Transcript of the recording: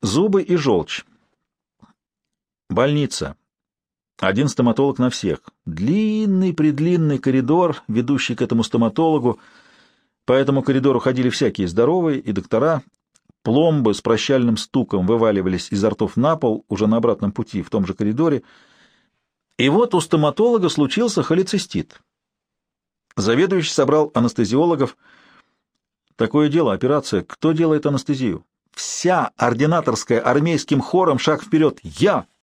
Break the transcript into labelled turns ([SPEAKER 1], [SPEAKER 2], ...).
[SPEAKER 1] Зубы и желчь. Больница. Один стоматолог на всех. Длинный-предлинный коридор, ведущий к этому стоматологу. По этому коридору ходили всякие здоровые и доктора. Пломбы с прощальным стуком вываливались изо ртов на пол уже на обратном пути в том же коридоре. И вот у стоматолога случился холецистит. Заведующий собрал анестезиологов. Такое дело, операция. Кто делает анестезию? Вся ординаторская армейским хором шаг вперед. Я!